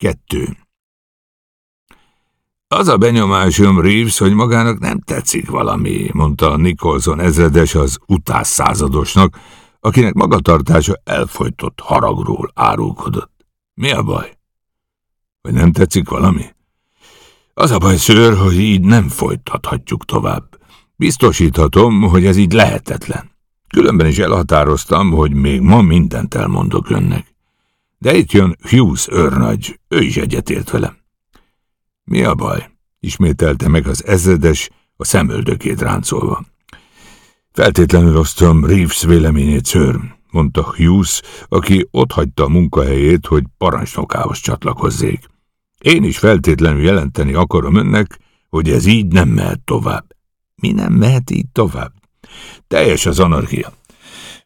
Kettő. Az a benyomásom, Reeves, hogy magának nem tetszik valami, mondta Nicholson ezredes az utás századosnak, akinek magatartása elfolytott haragról árulkodott. Mi a baj? Vagy nem tetszik valami? Az a baj, szőr, hogy így nem folytathatjuk tovább. Biztosíthatom, hogy ez így lehetetlen. Különben is elhatároztam, hogy még ma mindent elmondok önnek. De itt jön Hughes őrnagy, ő is egyetért velem. Mi a baj? ismételte meg az ezredes, a szemöldökét ráncolva. Feltétlenül osztom Reeves véleményét, ször, mondta Hughes, aki otthagyta a munkahelyét, hogy parancsnokához csatlakozzék. Én is feltétlenül jelenteni akarom önnek, hogy ez így nem mehet tovább. Mi nem mehet így tovább? Teljes az anarchia.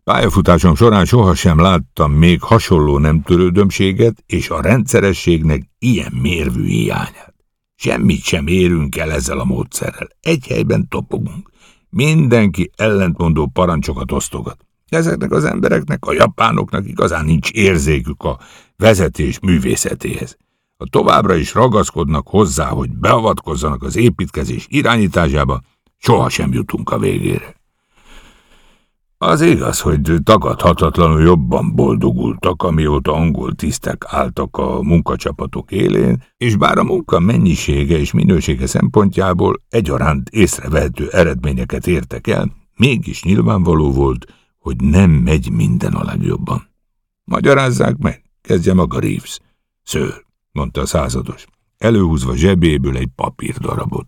Pályafutásom során sohasem láttam még hasonló nem törődömséget és a rendszerességnek ilyen mérvű hiányát. Semmit sem érünk el ezzel a módszerrel. Egy helyben topogunk. Mindenki ellentmondó parancsokat osztogat. Ezeknek az embereknek, a japánoknak igazán nincs érzékük a vezetés művészetéhez. Ha továbbra is ragaszkodnak hozzá, hogy beavatkozzanak az építkezés irányításába, sohasem jutunk a végére. Az igaz, hogy tagadhatatlanul jobban boldogultak, amióta angol tisztek álltak a munkacsapatok élén, és bár a munka mennyisége és minősége szempontjából egyaránt észrevehető eredményeket értek el, mégis nyilvánvaló volt, hogy nem megy minden a legjobban. Magyarázzák meg, kezdje maga Reeves. Szőr, mondta a százados, előhúzva zsebéből egy papírdarabot.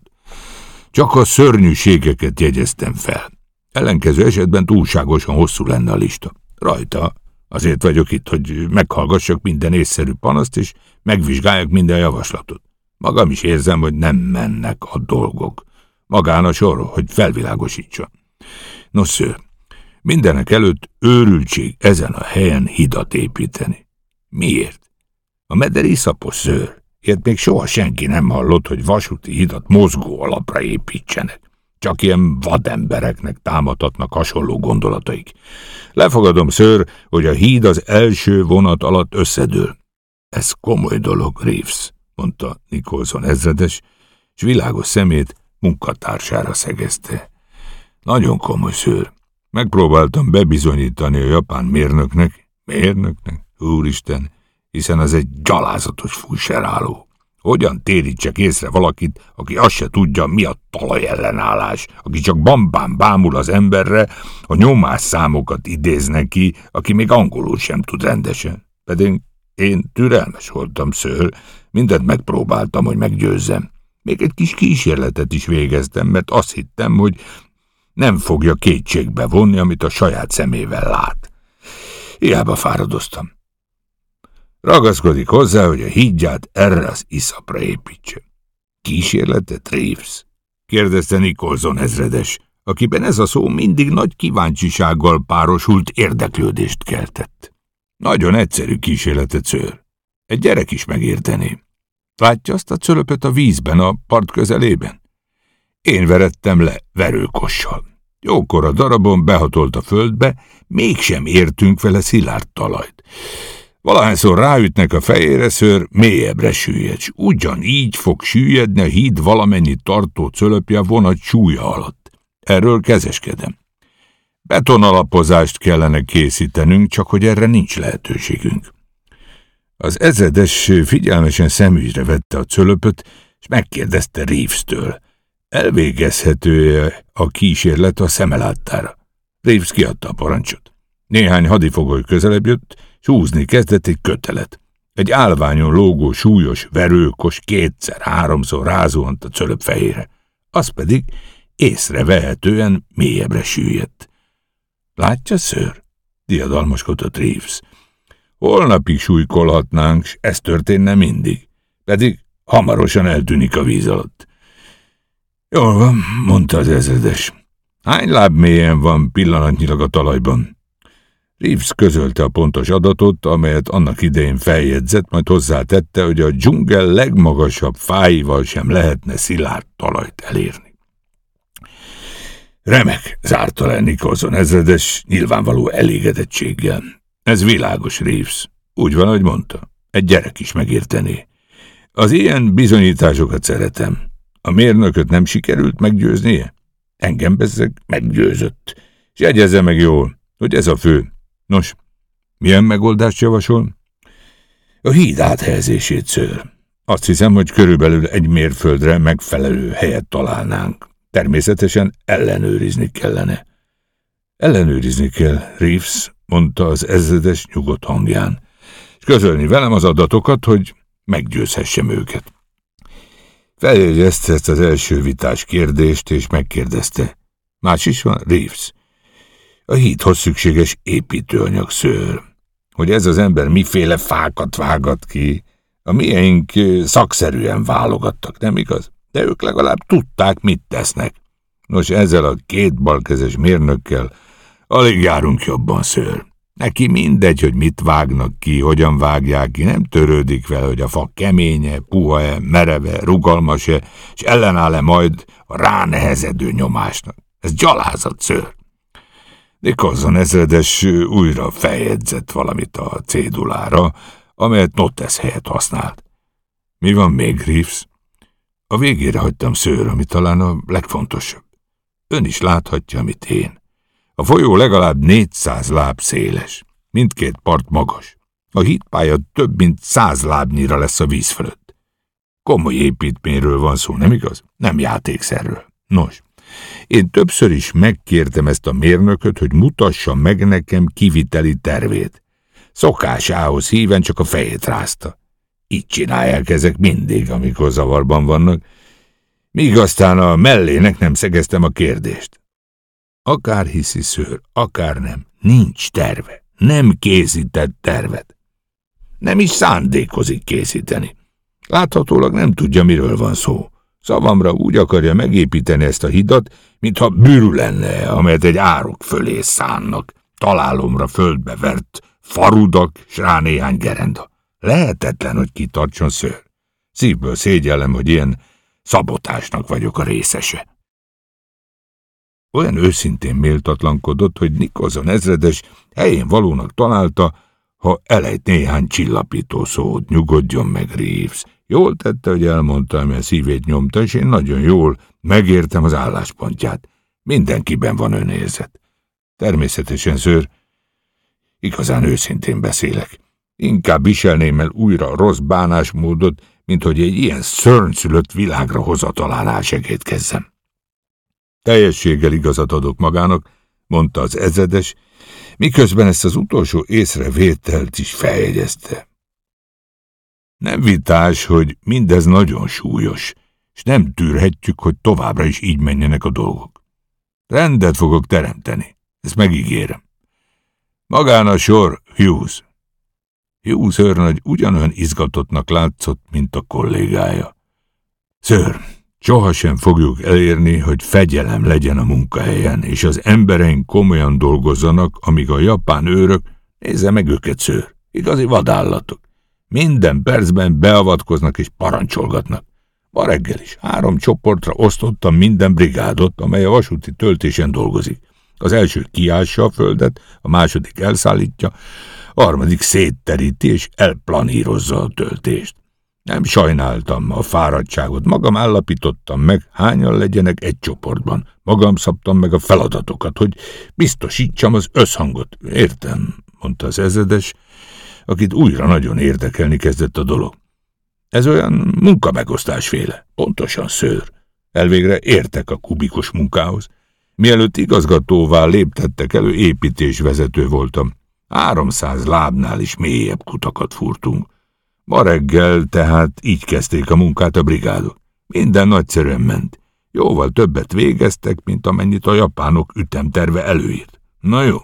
Csak a szörnyűségeket jegyeztem fel. Ellenkező esetben túlságosan hosszú lenne a lista. Rajta. Azért vagyok itt, hogy meghallgassak minden észszerű panaszt, és megvizsgáljak minden javaslatot. Magam is érzem, hogy nem mennek a dolgok. Magán a sor, hogy felvilágosítsa. Nos, sző, mindenek előtt őrültség ezen a helyen hidat építeni. Miért? A mederi szapos szőr. Ilyet még soha senki nem hallott, hogy vasúti hidat mozgó alapra építsenek. Csak ilyen vadembereknek támadhatnak hasonló gondolataik. Lefogadom, ször, hogy a híd az első vonat alatt összedől. Ez komoly dolog, Reeves, mondta Nicholson ezredes, és világos szemét munkatársára szegezte. Nagyon komoly szőr. Megpróbáltam bebizonyítani a japán mérnöknek, mérnöknek, úristen, hiszen az egy gyalázatos fújseráló. Hogyan térítsek észre valakit, aki azt se tudja, mi a talajellenállás, aki csak bambán bámul az emberre, a nyomás számokat idéz neki, aki még angolul sem tud rendesen. Pedig én türelmes voltam, szőr, mindent megpróbáltam, hogy meggyőzzem. Még egy kis kísérletet is végeztem, mert azt hittem, hogy nem fogja kétségbe vonni, amit a saját szemével lát. Hiába fáradoztam. Ragaszkodik hozzá, hogy a hídját erre az iszapra építse. Kísérletet Reeves? kérdezte Nicholson ezredes, akiben ez a szó mindig nagy kíváncsisággal párosult érdeklődést keltett. Nagyon egyszerű kísérletet szőr. Egy gyerek is megértené. Látja azt a cölöpöt a vízben, a part közelében? Én verettem le verőkossal. Jókor a darabon behatolt a földbe, mégsem értünk vele szilárd talajt. Valahányszor ráütnek a fejére, ször mélyebbre süllyed, s ugyanígy fog süllyedni a híd valamennyi tartó cölöpje vonat súlya alatt. Erről kezeskedem. Betonalapozást kellene készítenünk, csak hogy erre nincs lehetőségünk. Az ezedes figyelmesen szemügyre vette a cölöpöt, és megkérdezte Reeves-től. Elvégezhető-e a kísérlet a szemeláttára? Reeves kiadta a parancsot. Néhány hadifogoly közelebb jött, Húzni kezdett egy kötelet. Egy álványon lógó súlyos, verőkos kétszer-háromszor rázóant a cölöp fejére. Az pedig észrevehetően mélyebbre süllyedt. Látja, ször? diadalmaskodott Reeves. Holnapig súlykolhatnánk, s ez történne mindig. Pedig hamarosan eltűnik a víz alatt. Jól van, mondta az ezredes. Hány láb mélyen van pillanatnyilag a talajban? Reeves közölte a pontos adatot, amelyet annak idején feljegyzett, majd hozzátette, hogy a dzsungel legmagasabb fáival sem lehetne szilárd talajt elérni. Remek, zárta le Nicholson ezredes, nyilvánvaló elégedettséggel. Ez világos, Reeves. Úgy van, hogy mondta. Egy gyerek is megértené. Az ilyen bizonyításokat szeretem. A mérnököt nem sikerült meggyőznie? Engem bezzeg meggyőzött. És jegyezze meg jól, hogy ez a fő. Nos, milyen megoldást javasol? A híd áthelyezését, ször. Azt hiszem, hogy körülbelül egy mérföldre megfelelő helyet találnánk. Természetesen ellenőrizni kellene. Ellenőrizni kell, Reeves, mondta az ezredes nyugodt hangján, és közölni velem az adatokat, hogy meggyőzhessem őket. Feljegyezte ezt az első vitás kérdést, és megkérdezte. Más is van, Reeves. A hídhoz szükséges építőanyag szőr. Hogy ez az ember miféle fákat vágat ki, a miénk szakszerűen válogattak, nem igaz? De ők legalább tudták, mit tesznek. Nos, ezzel a két balkezes mérnökkel alig járunk jobban, szőr. Neki mindegy, hogy mit vágnak ki, hogyan vágják ki, nem törődik vele, hogy a fa keménye, puha-e, mereve, rugalmas-e, és ellenáll-e majd a ránehezedő nyomásnak. Ez gyalázat, szőr. Nicholson ezredes újra feljegyzett valamit a cédulára, amelyet Notes helyett használt. Mi van még, Reeves? A végére hagytam szőr, ami talán a legfontosabb. Ön is láthatja, amit én. A folyó legalább 400 láb széles, mindkét part magas. A hídpálya több mint száz lábnyira lesz a víz fölött. Komoly építményről van szó, nem igaz? Nem játékszerről. Nos, én többször is megkértem ezt a mérnököt, hogy mutassa meg nekem kiviteli tervét. Szokásához híven csak a fejét rázta. Így csinálják ezek mindig, amikor zavarban vannak, míg aztán a mellének nem szegeztem a kérdést. Akár hiszi szőr, akár nem, nincs terve, nem készített tervet. Nem is szándékozik készíteni. Láthatólag nem tudja, miről van szó. Szavamra úgy akarja megépíteni ezt a hidat, mintha bűrű lenne, amelyet egy árok fölé szánnak, találomra földbe vert farudak, s rá néhány gerenda. Lehetetlen, hogy kitartson szőr. Szívből szégyellem, hogy ilyen szabotásnak vagyok a részese. Olyan őszintén méltatlankodott, hogy Nikozon ezredes helyén valónak találta, ha elejt néhány csillapító szót, nyugodjon meg Reeves. Jól tette, hogy elmondta, ami a szívét nyomta, és én nagyon jól megértem az álláspontját. Mindenkiben van önérzet. Természetesen, szőr, igazán őszintén beszélek. Inkább viselném el újra a rossz bánásmódot, mint hogy egy ilyen szörnyszülött világra hozatalán segítkezzem. Teljességgel igazat adok magának, mondta az ezedes, miközben ezt az utolsó észrevételt is feljegyezte. Nem vitás, hogy mindez nagyon súlyos, és nem tűrhetjük, hogy továbbra is így menjenek a dolgok. Rendet fogok teremteni, ezt megígérem. Magán a sor, Hughes. Hughes őrnagy ugyanolyan izgatottnak látszott, mint a kollégája. Ször, sohasem fogjuk elérni, hogy fegyelem legyen a munkahelyen, és az embereink komolyan dolgozzanak, amíg a japán őrök, nézze meg őket, szőr, igazi vadállatok. Minden percben beavatkoznak és parancsolgatnak. Ma reggel is három csoportra osztottam minden brigádot, amely a vasúti töltésen dolgozik. Az első kiássa a földet, a második elszállítja, a harmadik szétteríti és elplanírozza a töltést. Nem sajnáltam a fáradtságot, magam állapítottam meg, hányan legyenek egy csoportban. Magam szabtam meg a feladatokat, hogy biztosítsam az összhangot. Értem, mondta az ezredes, akit újra nagyon érdekelni kezdett a dolog. Ez olyan munkamegosztásféle, pontosan szőr. Elvégre értek a kubikus munkához. Mielőtt igazgatóvá léptettek elő, építésvezető voltam. Háromszáz lábnál is mélyebb kutakat furtunk. Ma reggel tehát így kezdték a munkát a brigádok. Minden nagyszerűen ment. Jóval többet végeztek, mint amennyit a japánok ütemterve előírt. Na jó,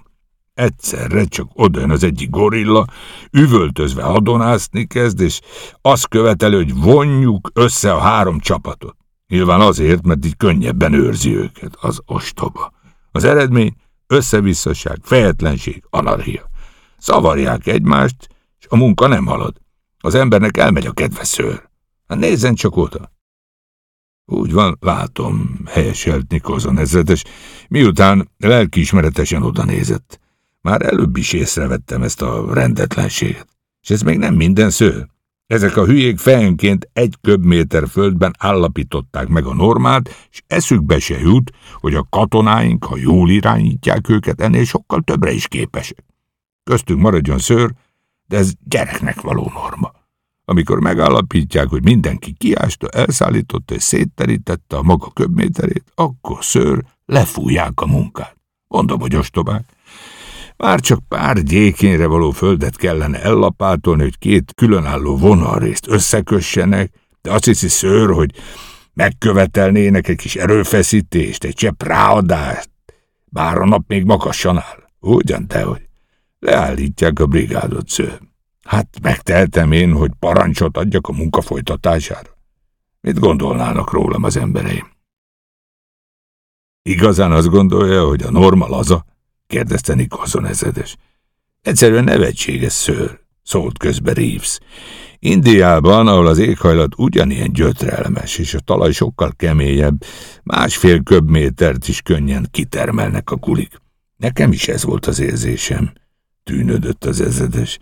egyszerre csak odajön az egyik gorilla, üvöltözve hadonászni kezd, és azt követeli, hogy vonjuk össze a három csapatot. Nyilván azért, mert így könnyebben őrzi őket, az ostoba. Az eredmény összevisszaság, fejetlenség, anarchia. Szavarják egymást, és a munka nem halad. Az embernek elmegy a kedve. Hát nézzen csak oda. Úgy van, látom, helyeselt Nikolson ezredes, miután lelkiismeretesen oda nézett. Már előbb is észrevettem ezt a rendetlenséget. És ez még nem minden szőr. Ezek a hülyék fejenként egy köbméter földben állapították meg a normát, és eszükbe se jut, hogy a katonáink, ha jól irányítják őket, ennél sokkal többre is képesek. Köztünk maradjon szőr, de ez gyereknek való norma. Amikor megállapítják, hogy mindenki kiásta, elszállította és szétterítette a maga köbméterét, akkor szőr lefújják a munkát. Mondom, hogy ostobák. Már csak pár gyékénre való földet kellene ellapátolni, hogy két különálló vonalrészt összekössenek, de azt hiszi szőr, hogy megkövetelnének egy kis erőfeszítést, egy csepp ráadást, bár a nap még magassan áll. Ugyan te, hogy leállítják a brigádot szőr. Hát megteltem én, hogy parancsot adjak a munka folytatására. Mit gondolnának rólam az embereim? Igazán azt gondolja, hogy a norma laza? Kérdezte Nikolson ezedes. Egyszerűen nevetséges szőr, szólt közbe Reeves. Indiában, ahol az éghajlat ugyanilyen gyötrelmes, és a talaj sokkal keményebb, másfél köbmétert is könnyen kitermelnek a kulik. Nekem is ez volt az érzésem, tűnödött az ezedes.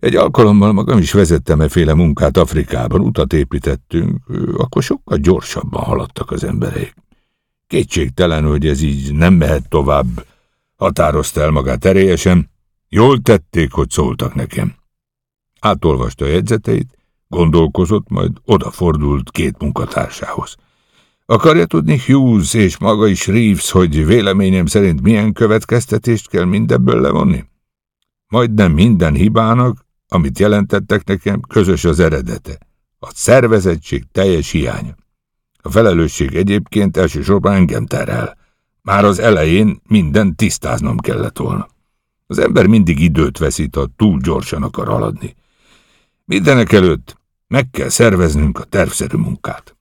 Egy alkalommal magam is vezettem eféle munkát Afrikában, utat építettünk, akkor sokkal gyorsabban haladtak az emberek. Kétségtelen, hogy ez így nem mehet tovább, határozta el magát erélyesen, jól tették, hogy szóltak nekem. Átolvasta a jegyzeteit, gondolkozott, majd odafordult két munkatársához. Akarja tudni Hughes és maga is Reeves, hogy véleményem szerint milyen következtetést kell mindebből levonni? Majdnem minden hibának, amit jelentettek nekem, közös az eredete. A szervezettség teljes hiánya. A felelősség egyébként elsősorban engem terel. Már az elején minden tisztáznom kellett volna. Az ember mindig időt veszít, ha túl gyorsan akar haladni. Mindenek előtt meg kell szerveznünk a tervszerű munkát.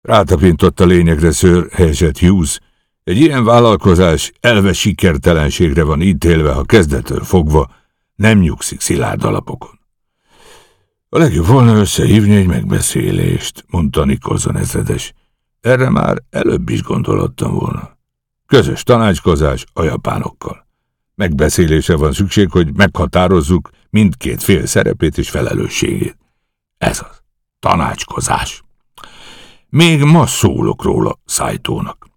Rátapintott a lényegre szőr helyesett Hughes. Egy ilyen vállalkozás elve sikertelenségre van ítélve, ha kezdetől fogva nem nyugszik szilárd alapokon. A legjobb volna összehívni egy megbeszélést, mondta Nikolson ezredes. Erre már előbb is gondolottam volna. Közös tanácskozás a japánokkal. Megbeszélése van szükség, hogy meghatározzuk mindkét fél szerepét és felelősségét. Ez az. Tanácskozás. Még ma szólok róla Szájtónak.